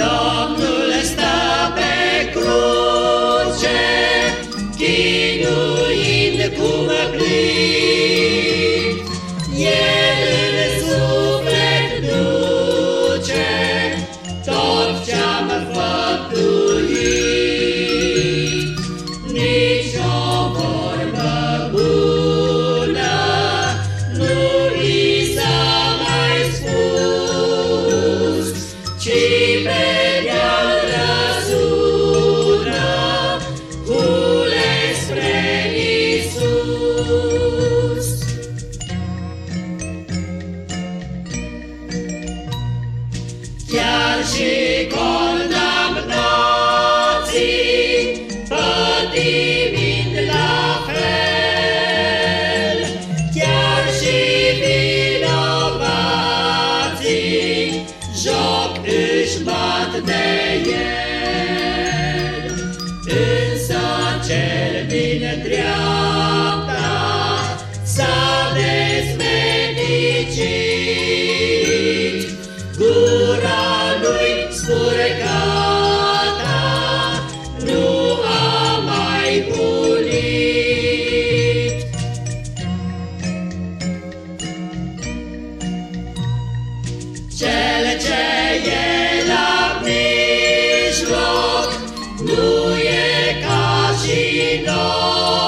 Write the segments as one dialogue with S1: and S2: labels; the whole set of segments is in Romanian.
S1: 다 și condamnații, pătimind la fel. Chiar și vinovații, joc își bat de Oh.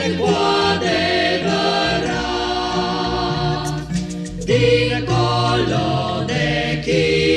S1: adevărat, din colo de chip.